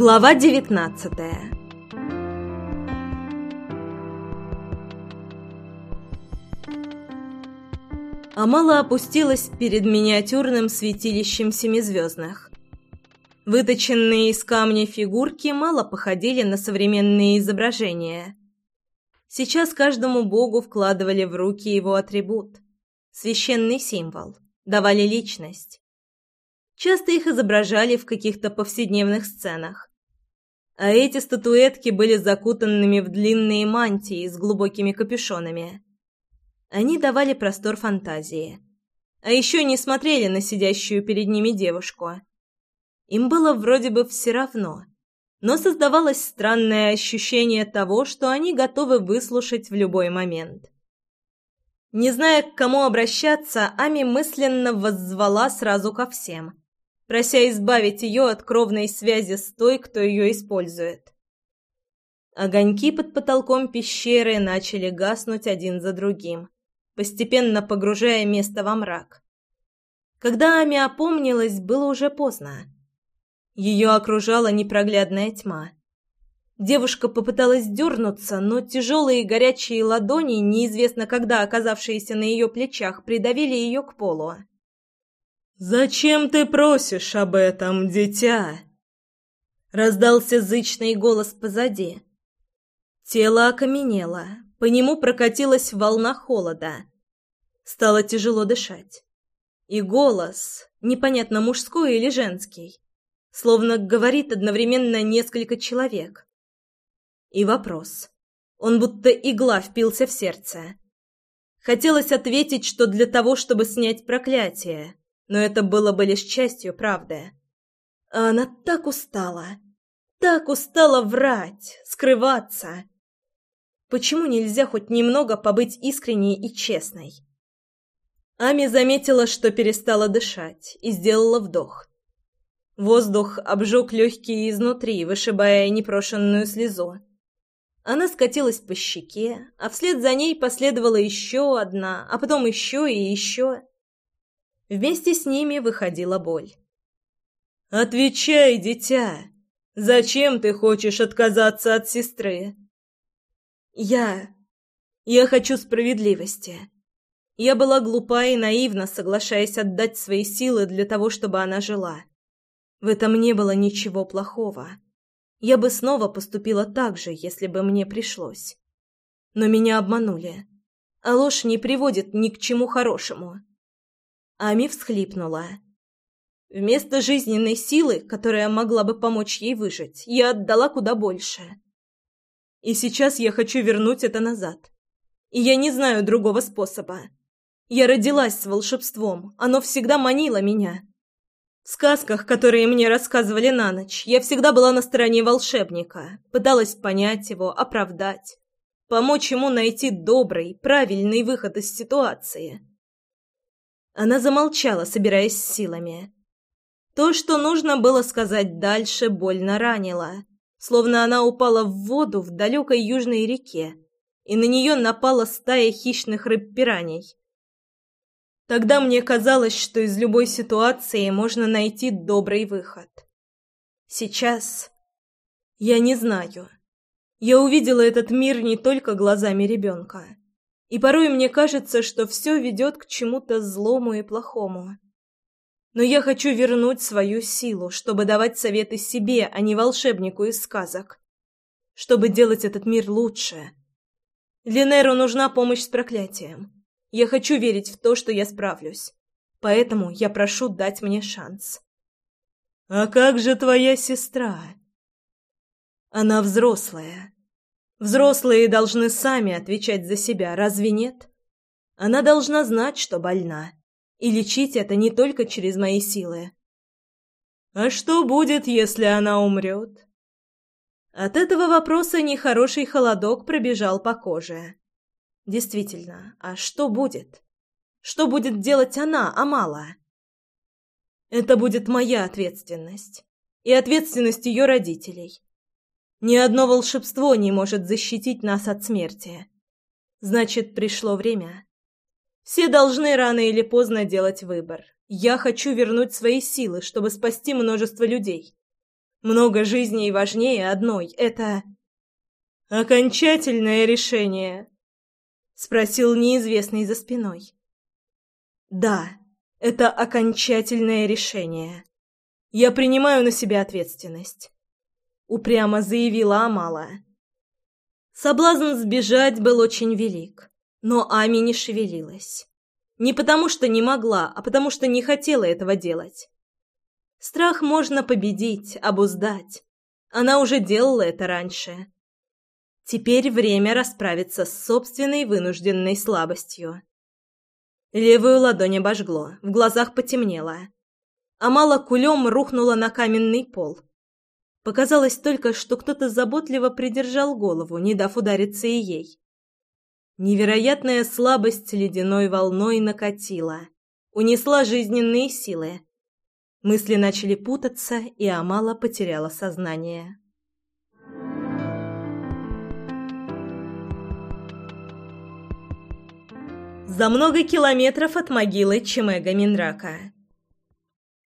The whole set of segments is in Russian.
Глава девятнадцатая Амала опустилась перед миниатюрным святилищем семизвездных. Выточенные из камня фигурки мало походили на современные изображения. Сейчас каждому богу вкладывали в руки его атрибут – священный символ, давали личность. Часто их изображали в каких-то повседневных сценах. А эти статуэтки были закутанными в длинные мантии с глубокими капюшонами. Они давали простор фантазии. А еще не смотрели на сидящую перед ними девушку. Им было вроде бы все равно, но создавалось странное ощущение того, что они готовы выслушать в любой момент. Не зная, к кому обращаться, Ами мысленно воззвала сразу ко всем прося избавить ее от кровной связи с той, кто ее использует. Огоньки под потолком пещеры начали гаснуть один за другим, постепенно погружая место во мрак. Когда Ами опомнилась, было уже поздно. Ее окружала непроглядная тьма. Девушка попыталась дернуться, но тяжелые горячие ладони, неизвестно когда оказавшиеся на ее плечах, придавили ее к полу. «Зачем ты просишь об этом, дитя?» Раздался зычный голос позади. Тело окаменело, по нему прокатилась волна холода. Стало тяжело дышать. И голос, непонятно мужской или женский, словно говорит одновременно несколько человек. И вопрос. Он будто игла впился в сердце. Хотелось ответить, что для того, чтобы снять проклятие, но это было бы лишь частью правды. А она так устала, так устала врать, скрываться. Почему нельзя хоть немного побыть искренней и честной? Ами заметила, что перестала дышать, и сделала вдох. Воздух обжег легкие изнутри, вышибая непрошенную слезу. Она скатилась по щеке, а вслед за ней последовала еще одна, а потом еще и еще. Вместе с ними выходила боль. «Отвечай, дитя! Зачем ты хочешь отказаться от сестры?» «Я... я хочу справедливости. Я была глупа и наивна, соглашаясь отдать свои силы для того, чтобы она жила. В этом не было ничего плохого. Я бы снова поступила так же, если бы мне пришлось. Но меня обманули. А ложь не приводит ни к чему хорошему. Ами всхлипнула. Вместо жизненной силы, которая могла бы помочь ей выжить, я отдала куда больше. И сейчас я хочу вернуть это назад. И я не знаю другого способа. Я родилась с волшебством, оно всегда манило меня. В сказках, которые мне рассказывали на ночь, я всегда была на стороне волшебника, пыталась понять его, оправдать, помочь ему найти добрый, правильный выход из ситуации. Она замолчала, собираясь силами. То, что нужно было сказать дальше, больно ранило. Словно она упала в воду в далекой южной реке, и на нее напала стая хищных рыб-пираний. Тогда мне казалось, что из любой ситуации можно найти добрый выход. Сейчас я не знаю. Я увидела этот мир не только глазами ребенка. И порой мне кажется, что все ведет к чему-то злому и плохому. Но я хочу вернуть свою силу, чтобы давать советы себе, а не волшебнику из сказок. Чтобы делать этот мир лучше. Линеру нужна помощь с проклятием. Я хочу верить в то, что я справлюсь. Поэтому я прошу дать мне шанс. «А как же твоя сестра?» «Она взрослая. Взрослые должны сами отвечать за себя, разве нет? Она должна знать, что больна. И лечить это не только через мои силы. А что будет, если она умрет? От этого вопроса нехороший холодок пробежал по коже. Действительно, а что будет? Что будет делать она, Амала? Это будет моя ответственность. И ответственность ее родителей. Ни одно волшебство не может защитить нас от смерти. Значит, пришло время. Все должны рано или поздно делать выбор. Я хочу вернуть свои силы, чтобы спасти множество людей. Много жизней важнее одной. Это... «Окончательное решение?» — спросил неизвестный за спиной. «Да, это окончательное решение. Я принимаю на себя ответственность», — упрямо заявила Амала. Соблазн сбежать был очень велик, но Ами не шевелилась. Не потому что не могла, а потому что не хотела этого делать. Страх можно победить, обуздать. Она уже делала это раньше. Теперь время расправиться с собственной вынужденной слабостью. Левую ладонь обожгло, в глазах потемнело. Амала кулем рухнула на каменный пол. Показалось только, что кто-то заботливо придержал голову, не дав удариться и ей. Невероятная слабость ледяной волной накатила, унесла жизненные силы. Мысли начали путаться, и Амала потеряла сознание. за много километров от могилы Чемега Минрака.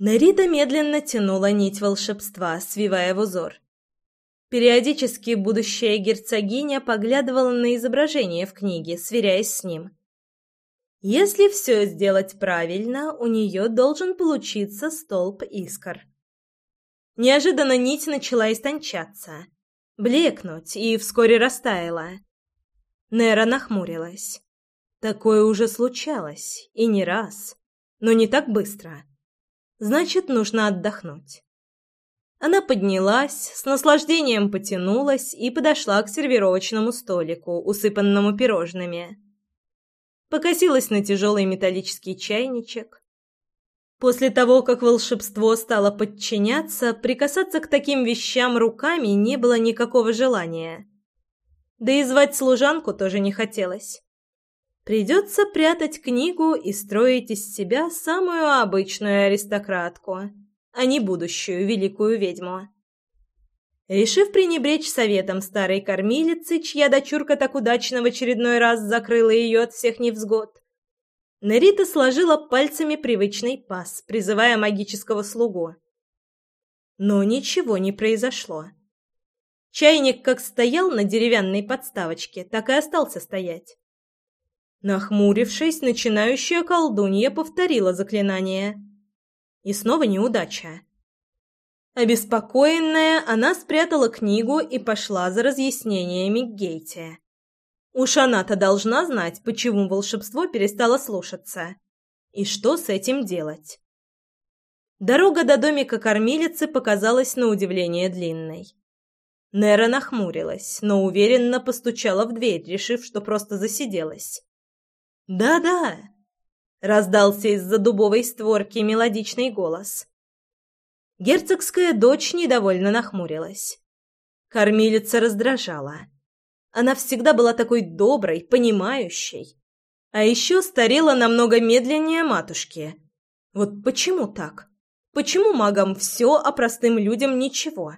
Нарида медленно тянула нить волшебства, свивая в узор. Периодически будущая герцогиня поглядывала на изображение в книге, сверяясь с ним. Если все сделать правильно, у нее должен получиться столб искр. Неожиданно нить начала истончаться, блекнуть и вскоре растаяла. Нера нахмурилась. Такое уже случалось, и не раз, но не так быстро. Значит, нужно отдохнуть. Она поднялась, с наслаждением потянулась и подошла к сервировочному столику, усыпанному пирожными. Покосилась на тяжелый металлический чайничек. После того, как волшебство стало подчиняться, прикасаться к таким вещам руками не было никакого желания. Да и звать служанку тоже не хотелось. Придется прятать книгу и строить из себя самую обычную аристократку, а не будущую великую ведьму. Решив пренебречь советом старой кормилицы, чья дочурка так удачно в очередной раз закрыла ее от всех невзгод, Нерита сложила пальцами привычный пас, призывая магического слугу. Но ничего не произошло. Чайник как стоял на деревянной подставочке, так и остался стоять. Нахмурившись, начинающая колдунья повторила заклинание. И снова неудача. Обеспокоенная, она спрятала книгу и пошла за разъяснениями к Гейте. Уж она-то должна знать, почему волшебство перестало слушаться. И что с этим делать? Дорога до домика кормилицы показалась на удивление длинной. Нера нахмурилась, но уверенно постучала в дверь, решив, что просто засиделась. «Да-да!» — раздался из-за дубовой створки мелодичный голос. Герцогская дочь недовольно нахмурилась. Кормилица раздражала. Она всегда была такой доброй, понимающей. А еще старела намного медленнее матушки. Вот почему так? Почему магам все, а простым людям ничего?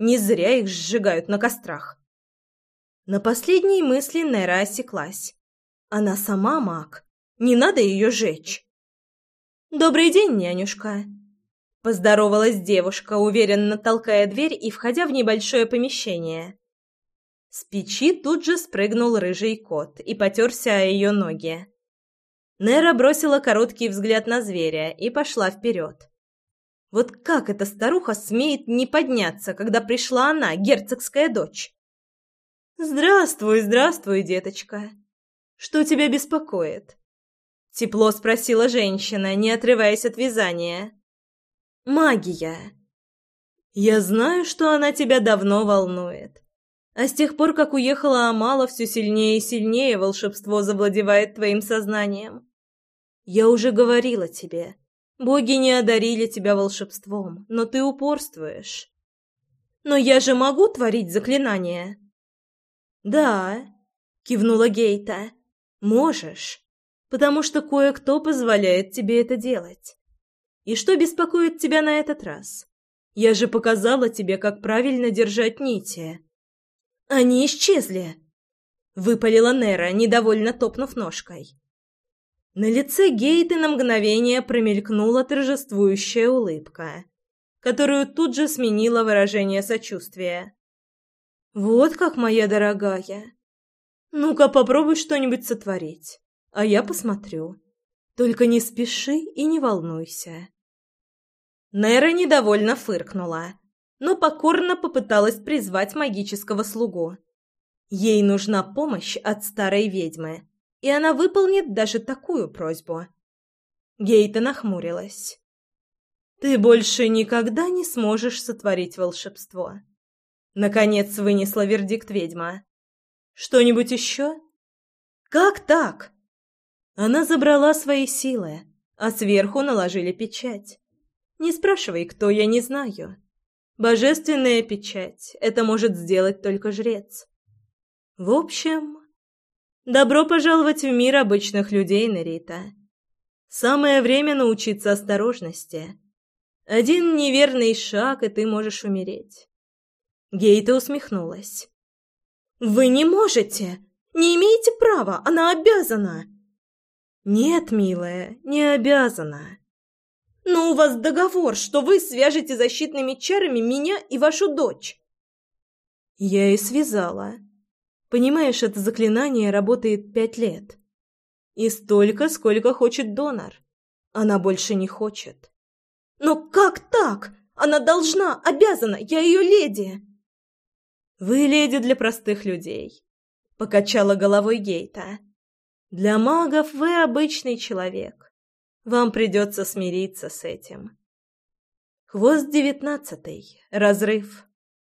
Не зря их сжигают на кострах. На последней мысли Нера осеклась. Она сама маг. Не надо ее жечь. «Добрый день, нянюшка!» Поздоровалась девушка, уверенно толкая дверь и входя в небольшое помещение. С печи тут же спрыгнул рыжий кот и потерся о ее ноги. Нера бросила короткий взгляд на зверя и пошла вперед. Вот как эта старуха смеет не подняться, когда пришла она, герцогская дочь? «Здравствуй, здравствуй, деточка!» Что тебя беспокоит?» Тепло спросила женщина, не отрываясь от вязания. «Магия. Я знаю, что она тебя давно волнует. А с тех пор, как уехала Амала, все сильнее и сильнее волшебство завладевает твоим сознанием. Я уже говорила тебе, боги не одарили тебя волшебством, но ты упорствуешь. Но я же могу творить заклинания?» «Да», — кивнула Гейта. Можешь, потому что кое-кто позволяет тебе это делать. И что беспокоит тебя на этот раз? Я же показала тебе, как правильно держать нити. Они исчезли, выпалила Нера, недовольно топнув ножкой. На лице Гейты на мгновение промелькнула торжествующая улыбка, которую тут же сменило выражение сочувствия. «Вот как, моя дорогая. Ну-ка, попробуй что-нибудь сотворить, а я посмотрю. Только не спеши и не волнуйся». Нера недовольно фыркнула, но покорно попыталась призвать магического слугу. Ей нужна помощь от старой ведьмы, и она выполнит даже такую просьбу. Гейта нахмурилась. «Ты больше никогда не сможешь сотворить волшебство». Наконец вынесла вердикт ведьма. «Что-нибудь еще?» «Как так?» Она забрала свои силы, а сверху наложили печать. «Не спрашивай, кто, я не знаю. Божественная печать — это может сделать только жрец. В общем, добро пожаловать в мир обычных людей, Нерита. Самое время научиться осторожности. Один неверный шаг, и ты можешь умереть. Гейта усмехнулась. «Вы не можете! Не имеете права! Она обязана!» «Нет, милая, не обязана!» «Но у вас договор, что вы свяжете защитными чарами меня и вашу дочь!» «Я и связала. Понимаешь, это заклинание работает пять лет. И столько, сколько хочет донор. Она больше не хочет. Но как так? Она должна, обязана, я ее леди. Вы леди для простых людей, покачала головой Гейта. Для магов вы обычный человек. Вам придется смириться с этим. Хвост девятнадцатый. Разрыв.